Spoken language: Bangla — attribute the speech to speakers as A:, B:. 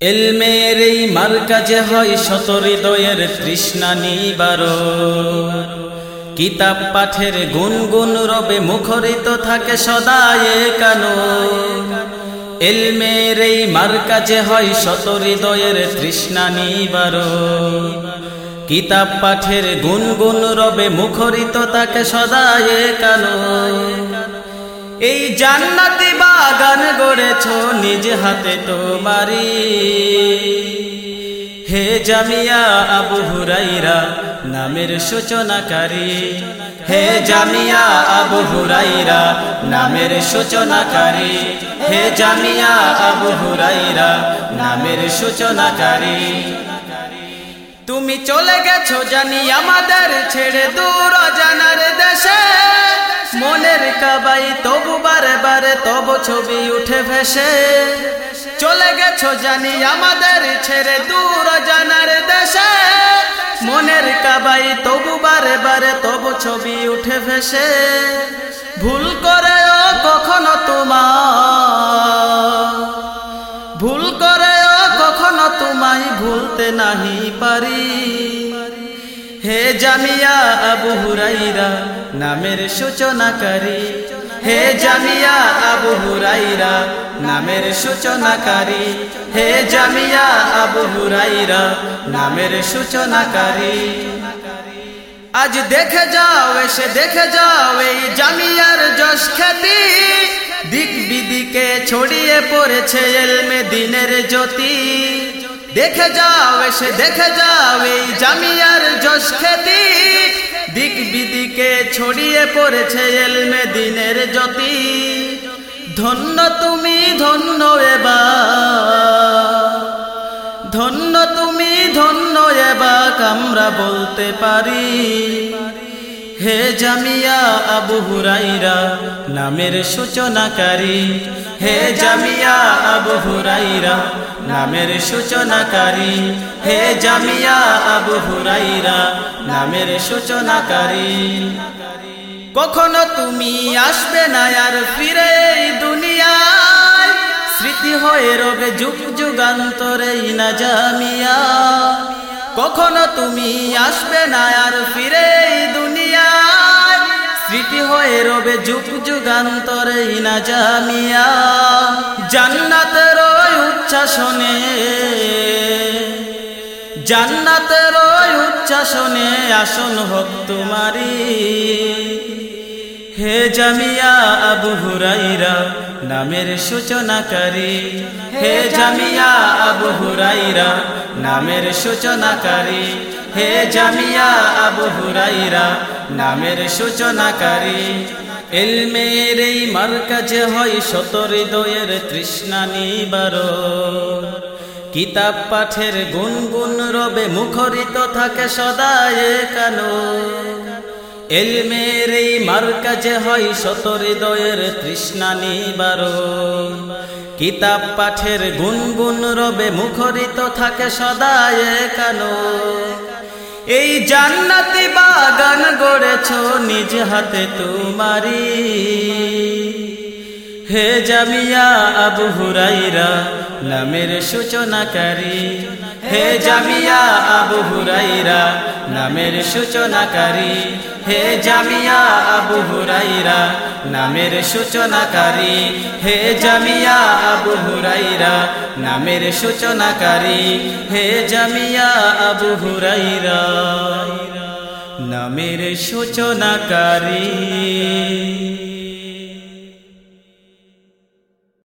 A: এলমের এই মার কাজে হয় শত হৃদয়ের তৃষ্ণা নিবার কিতাব পাঠের গুনগুন রবে মুখরিত থাকে সদায়ে কানো এলমের এই মার কাজে হয় শত হৃদয়ের তৃষ্ণা নিবার কিতাব পাঠের গুনগুন রবে মুখরিত থাকে সদায়ে কানো এই জান্নাতি বাগান গড়েছ নিজ হাতে তোমারি হে জামিয়া আবু হুরাইরা, নামের সূচনাকারী। হে জামিয়া আবু হুরাইরা, নামের সূচনাকারী। হে জামিয়া আবু হুরাইরা, নামের সূচনাকারী। তুমি চলে গেছো জানি আমাদের ছেড়ে দূর জানার দেশে। মনের কাবাই তবু বারে তব ছবি উঠে ভেসে। চলে গেছো জানি আমাদের ছেড়ে দূর জানার দেশে। মনের কাবাই তবু বারে বারে তব ছবি উঠে ভেসে। ভুল করে ও কখনো তোমার ভুল করে ও কখনো তোমায় ভুলতে নাহি পারি। হে জামিয়া আবু হুরাইরা, নামের সূচনা সূচনাকারী হে জামিয়া আবু হুরাইরা, নামের সূচনাকারী। হে জামিয়া আবু হুরাইরা, নামের সূচনাকারী। আজ দেখে যাও, এসে দেখে যাও, এই জামিয়ার যশ খ্যাতি। দিক বিদিকে ছড়িয়ে পড়েছে এলমে দিনের জ্যোতি। দেখে যাও, এসে দেখে যাও, এই জামিয়ার যশ খ্যাতি। দিক বিদিকে ছড়িয়ে পড়েছে এলমে দিনের জ্যোতি। ধন্য তুমি, ধন্য এবা ধন্য তুমি, ধন্য এবা কামরা বলতে পারি। হে জামিয়া আবু হুরাইরা, নামের সূচনাকারী। হে জামিয়া আবু হুরাইরা, নামের সূচনাকারী। হে জামিয়া আবু হুরাইরা, নামের সূচনাকারী। কখনো তুমি আসবে না আর ফিরে দুনিয়ায়। স্মৃতি হয়ে রবে যুগ যুগান্তরে না জামিয়া। কখনো তুমি আসবে না আর ফিরে এই দুনিয়ায় স্মৃতি হয়ে রবে যুগ যুগান্তরে না জামিয়া জান্নাতের উচ্ছ্বাসনে জান্নাতের উচ্ছ্বাসনে আসন হোক তোমারি হে জামিয়া আবু হুরাইরা নামের সূচনাকারী। হে জামিয়া আবু হুরাইরা নামের সূচনাকারী। হে জামিয়া আবু হুরাইরা, নামের সূচনাকারী। এলমের এই মার্কাজে হয় শত হৃদয়ের তৃষ্ণা নিবার কিতাব পাঠের গুনগুন রবে মুখরিত থাকে সদায় কানো এলমের এই মার্কাজে হয় শত হৃদয়ের তৃষ্ণা নিবার কিতাব পাঠের গুনগুন রবে মুখরিত থাকে সদায় কানো এই জান্নাতি বাগান গড়েছ নিজ হাতে তোমারি হে জামিয়া আবু হুরাইরা নামের সূচনাকারী। হে জামিয়া আবু হুরাইরা, নামের সূচনাকারী। হে জামিয়া আবু হুরাইরা, নামের সূচনাকারী। হে জামিয়া আবু হুরাইরা, নামের সূচনাকারী। হে জামিয়া আবু হুরাইরা, নামের সূচনাকারী।